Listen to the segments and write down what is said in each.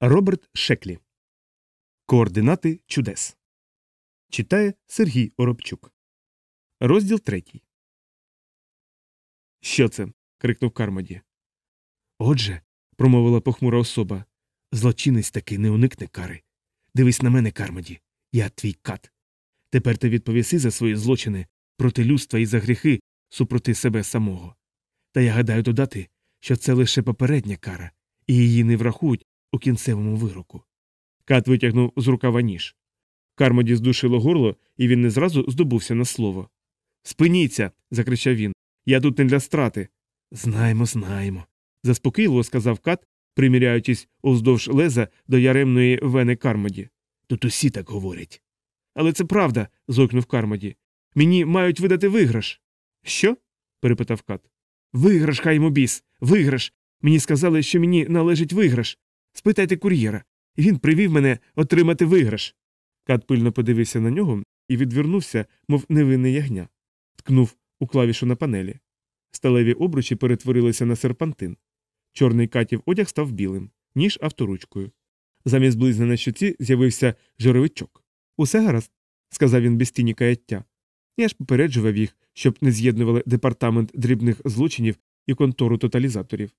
Роберт Шеклі. Координати чудес. Читає Сергій Оробчук. Розділ третій. Що це? крикнув Кармоді. Отже, промовила похмура особа. Злочинець таки не уникне кари. Дивись на мене, Кармоді. Я твій кат. Тепер ти відповіси за свої злочини проти людства і за гріхи супроти себе самого. Та я гадаю додати, що це лише попередня кара, і її не врахують у кінцевому вироку. Кат витягнув з рукава ніж. Кармоді здушило горло, і він не зразу здобувся на слово. Спиніться. закричав він. Я тут не для страти. Знаємо, знаємо. заспокійливо сказав кат, приміряючись уздовж леза до яремної вени Кармоді. Тут усі так говорять. Але це правда. зойкнув Кармоді. Мені мають видати виграш. Що? перепитав кат. Виграш, хай йому біс, виграш. Мені сказали, що мені належить виграш. Спитайте кур'єра. Він привів мене отримати виграш. Кат пильно подивився на нього і відвернувся, мов невинне ягня, ткнув у клавішу на панелі. Сталеві обручі перетворилися на серпантин. Чорний катів одяг став білим, ніж авторучкою. Замість близни на щоці з'явився жировичок. Усе гаразд, сказав він без тіні каяття. Я ж попереджував їх, щоб не з'єднували департамент дрібних злочинів і контору тоталізаторів.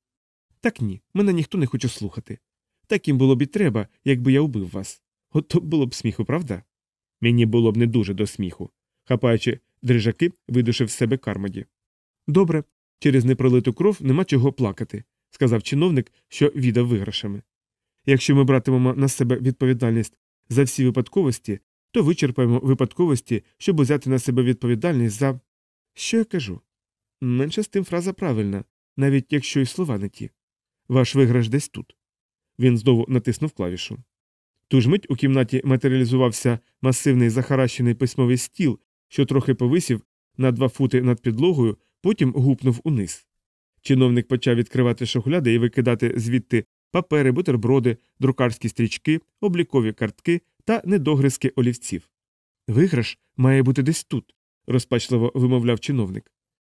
Так ні, мене ніхто не хоче слухати. Таким було б і треба, якби я убив вас. От то було б сміху, правда? Мені було б не дуже до сміху. Хапаючи дрижаки, видушив з себе кармоді. Добре, через непролиту кров нема чого плакати, сказав чиновник, що віддав виграшами. Якщо ми братимемо на себе відповідальність за всі випадковості, то вичерпаємо випадковості, щоб взяти на себе відповідальність за. Що я кажу? Менше з тим фраза правильна, навіть якщо й слова не ті. Ваш виграш десь тут. Він знову натиснув клавішу. Ту ж мить у кімнаті матеріалізувався масивний захаращений письмовий стіл, що трохи повисів на два фути над підлогою, потім гупнув униз. Чиновник почав відкривати шухляди і викидати звідти папери, бутерброди, друкарські стрічки, облікові картки та недогризки олівців. Виграш має бути десь тут, розпачливо вимовляв чиновник.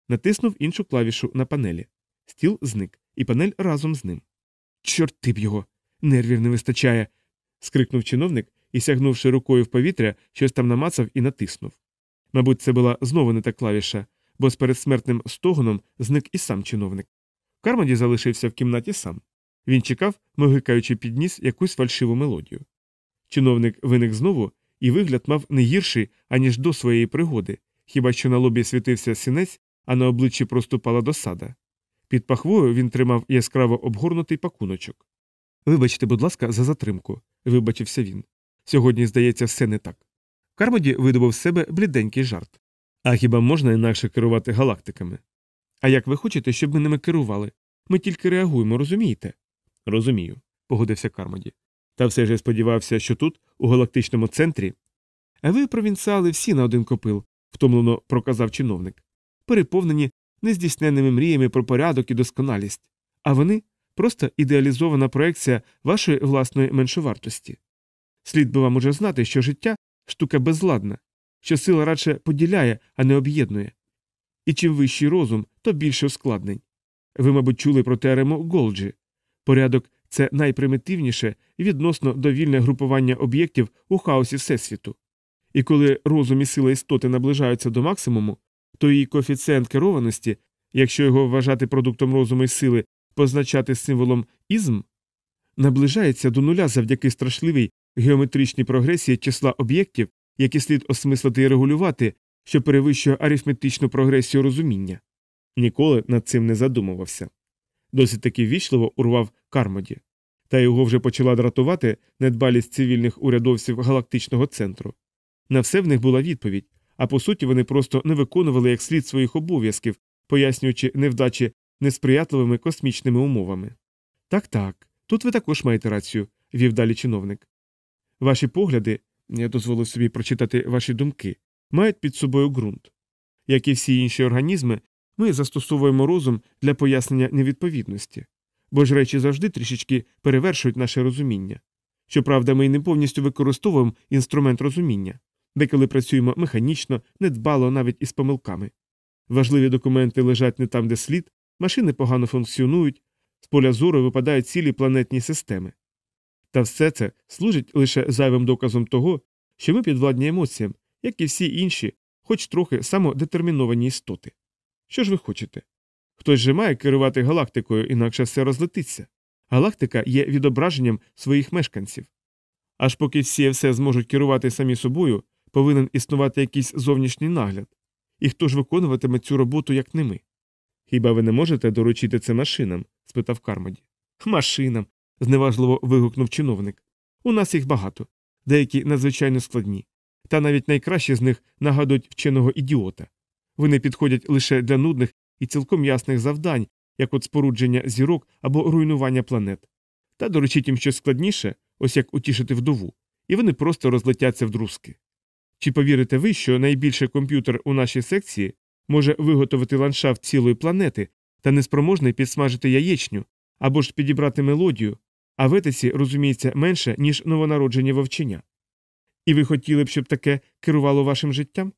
Натиснув іншу клавішу на панелі. Стіл зник, і панель разом з ним. Чорти б його. Нервів не вистачає. скрикнув чиновник і, сягнувши рукою в повітря, щось там намацав і натиснув. Мабуть, це була знову не та клавіша, бо з передсмертним стогоном зник і сам чиновник. Кармоді залишився в кімнаті сам. Він чекав, могикаючи під ніс якусь фальшиву мелодію. Чиновник виник знову, і вигляд мав не гірший, аніж до своєї пригоди, хіба що на лобі світився синець, а на обличчі проступала досада. Під пахвою він тримав яскраво обгорнутий пакуночок. Вибачте, будь ласка, за затримку, вибачився він. Сьогодні, здається, все не так. Кармоді видобув з себе бліденький жарт. А хіба можна інакше керувати галактиками? А як ви хочете, щоб ми ними керували? Ми тільки реагуємо, розумієте? Розумію, погодився Кармоді. Та все ж я сподівався, що тут, у галактичному центрі. А ви, провінціали, всі на один копил, втомлено проказав чиновник, переповнені нездійсненними мріями про порядок і досконалість, а вони просто ідеалізована проекція вашої власної меншовартості. Слід би вам уже знати, що життя штука безладна, що сила радше поділяє, а не об'єднує. І чим вищий розум, то більше ускладнень. Ви, мабуть, чули про теорему Голджі. Порядок це найпримітивніше відносно довільне групування об'єктів у хаосі Всесвіту. І коли розум і сила істоти наближаються до максимуму, то її коефіцієнт керованості, якщо його вважати продуктом розуму і сили, позначати символом ізм, наближається до нуля завдяки страшливій геометричній прогресії числа об'єктів, які слід осмислити і регулювати, що перевищує арифметичну прогресію розуміння. Ніколи над цим не задумувався. Досить таки ввічливо урвав Кармоді, та його вже почала дратувати недбалість цивільних урядовців галактичного центру. На все в них була відповідь, а по суті вони просто не виконували як слід своїх обов'язків, пояснюючи невдачі несприятливими космічними умовами. Так так, тут ви також маєте рацію, вів далі чиновник. Ваші погляди, я дозволив собі прочитати ваші думки, мають під собою ґрунт. Як і всі інші організми, ми застосовуємо розум для пояснення невідповідності, бо ж речі завжди трішечки перевершують наше розуміння. Щоправда, ми й не повністю використовуємо інструмент розуміння, деколи працюємо механічно, недбало навіть із помилками. Важливі документи лежать не там, де слід, машини погано функціонують, з поля зору випадають цілі планетні системи. Та все це служить лише зайвим доказом того, що ми підвладні емоціям, як і всі інші, хоч трохи самодетерміновані істоти. Що ж ви хочете? Хтось же має керувати галактикою, інакше все розлетиться. Галактика є відображенням своїх мешканців. Аж поки всі все зможуть керувати самі собою, повинен існувати якийсь зовнішній нагляд. І хто ж виконуватиме цю роботу, як не ми? Хіба ви не можете доручити це машинам? спитав Кармоді. Машинам. зневажливо вигукнув чиновник. У нас їх багато, деякі надзвичайно складні. Та навіть найкращі з них нагадують вченого ідіота. Вони підходять лише для нудних і цілком ясних завдань, як от спорудження зірок або руйнування планет. Та доручіть їм щось складніше, ось як утішити вдову, і вони просто розлетяться в друзки. Чи повірите ви, що найбільший комп'ютер у нашій секції може виготовити ландшафт цілої планети та неспроможний підсмажити яєчню або ж підібрати мелодію, а в етиці розуміється менше, ніж новонароджені вовчення? І ви хотіли б, щоб таке керувало вашим життям?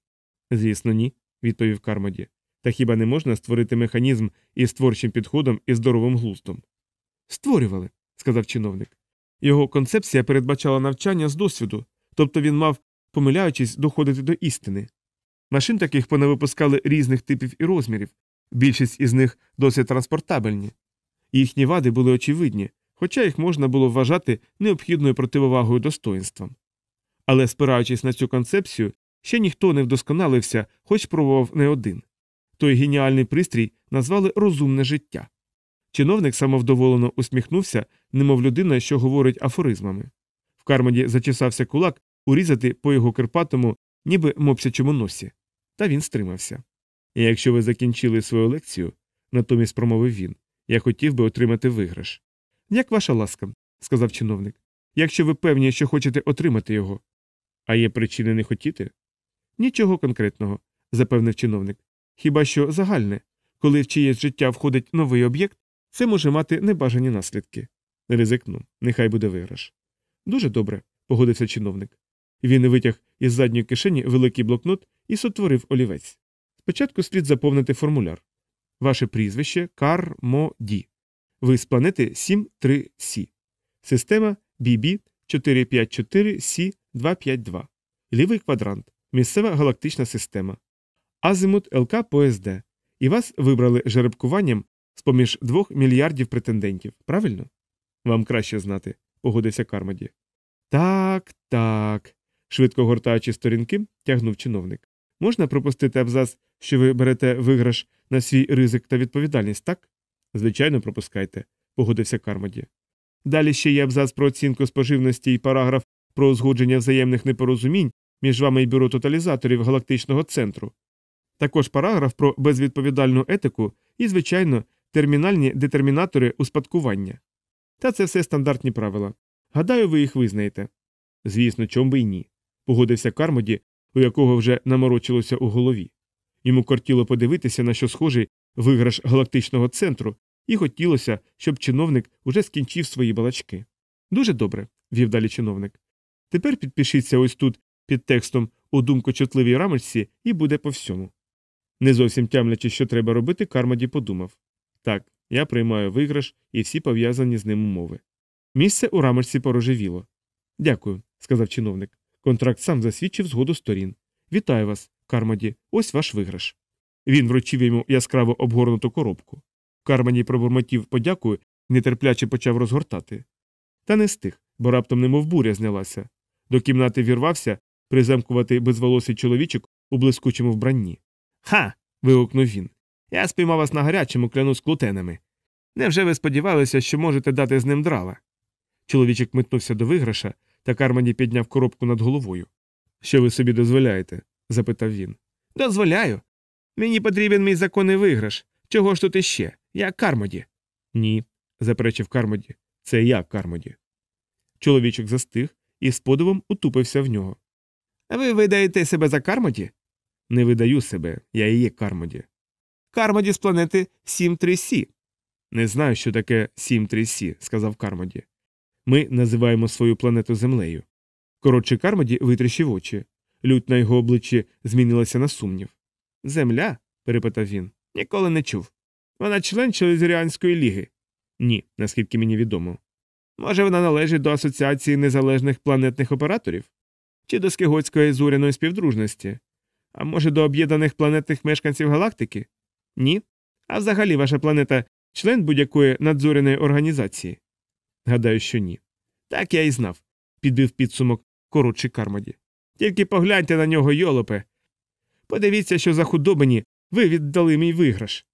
Звісно, ні, відповів Кармоді. Та хіба не можна створити механізм із творчим підходом і здоровим глуздом? Створювали, сказав чиновник. Його концепція передбачала навчання з досвіду, тобто він мав, помиляючись, доходити до істини. Машин таких понавипускали різних типів і розмірів, більшість із них досить транспортабельні. Їхні вади були очевидні, хоча їх можна було вважати необхідною противовагою достоїнствам. Але, спираючись на цю концепцію, ще ніхто не вдосконалився, хоч пробував не один. Той геніальний пристрій назвали розумне життя. Чиновник самовдоволено усміхнувся, немов людина, що говорить афоризмами. В кармаді зачесався кулак урізати по його кирпатому, ніби мопсячому носі. Та він стримався. І якщо ви закінчили свою лекцію, натомість промовив він, я хотів би отримати виграш. Як ваша ласка, сказав чиновник. Якщо ви певні, що хочете отримати його. А є причини не хотіти? Нічого конкретного, запевнив чиновник. Хіба що загальне, коли в чиєсь життя входить новий об'єкт, це може мати небажані наслідки. Ризикну, нехай буде виграш. Дуже добре, погодився чиновник. Він витяг із задньої кишені великий блокнот і сотворив олівець. Спочатку слід заповнити формуляр. Ваше прізвище Кармоді. Ви з планети 7-3 Система BB 454 c 252 Лівий квадрант. Місцева галактична система. Азимут ЛК ПСД. І вас вибрали жеребкуванням з поміж двох мільярдів претендентів, правильно? Вам краще знати, погодився Кармоді. Так, так. Швидко гортаючи сторінки, тягнув чиновник. Можна пропустити абзац, що ви берете виграш на свій ризик та відповідальність, так? Звичайно, пропускайте, погодився Кармоді. Далі ще є абзац про оцінку споживності і параграф про узгодження взаємних непорозумінь між вами і бюро тоталізаторів галактичного центру. Також параграф про безвідповідальну етику і, звичайно, термінальні детермінатори успадкування. Та це все стандартні правила. Гадаю, ви їх визнаєте. Звісно, чом би й ні. Погодився Кармоді, у якого вже наморочилося у голові. Йому кортіло подивитися, на що схожий виграш галактичного центру, і хотілося, щоб чиновник уже скінчив свої балачки. Дуже добре, вів далі чиновник. Тепер підпишіться ось тут під текстом у думкочутливій рамочці і буде по всьому. Не зовсім тямлячи, що треба робити, Кармоді подумав так, я приймаю виграш і всі пов'язані з ним умови. Місце у рамочці порожевіло. Дякую, сказав чиновник. Контракт сам засвідчив згоду сторін. Вітаю вас, Кармоді, ось ваш виграш. Він вручив йому яскраво обгорнуту коробку. Кармані пробурмотів подякую, нетерпляче почав розгортати. Та не стих, бо раптом немов буря знялася. До кімнати вірвався приземкувати безволосий чоловічок у блискучому вбранні. Ха. вигукнув він. Я спіймав вас на гарячому клянусь клутенами. Невже ви сподівалися, що можете дати з ним драла? Чоловічок метнувся до виграша, та Кармані підняв коробку над головою. Що ви собі дозволяєте? запитав він. Дозволяю. Мені потрібен мій законний виграш. Чого ж тут іще? Я Кармоді. Ні, заперечив Кармоді. Це я Кармоді. Чоловічок застиг і з подивом утупився в нього. Ви видаєте себе за Кармоді? Не видаю себе, я і є Кармоді. Кармоді з планети 7-3 Сі. Не знаю, що таке 7-3 Сі, сказав Кармоді. Ми називаємо свою планету Землею. Коротше, Кармоді витріщив очі. Лють на його обличчі змінилася на сумнів. Земля? перепитав він. Ніколи не чув. Вона член Челезіріанської ліги. Ні, наскільки мені відомо. Може, вона належить до Асоціації незалежних планетних операторів? Чи до Скиготської зоряної співдружності? А може, до об'єднаних планетних мешканців галактики? Ні. А взагалі ваша планета член будь-якої надзоряної організації? Гадаю, що ні. Так я і знав, підбив підсумок коротший Кармоді. Тільки погляньте на нього, йолопе. Подивіться, що за худобині ви віддали мій виграш.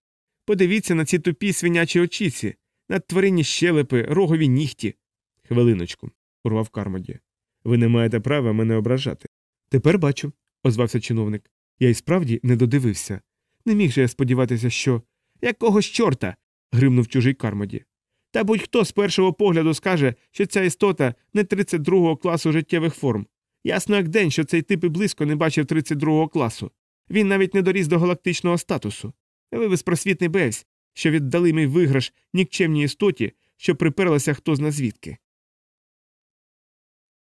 Подивіться на ці тупі свинячі очіці, на тваринні щелепи, рогові нігті. Хвилиночку, урвав Кармоді. Ви не маєте права мене ображати. Тепер бачу, озвався чиновник. Я й справді не додивився. Не міг же я сподіватися, що. Якого ж чорта. гримнув чужий Кармоді. Та будь-хто з першого погляду скаже, що ця істота не 32-го класу життєвих форм. Ясно як день, що цей тип і близько не бачив 32-го класу. Він навіть не доріс до галактичного статусу. Ви безпросвітний бевсь, що віддали мій виграш нікчемній істоті, що приперлася хто зна звідки.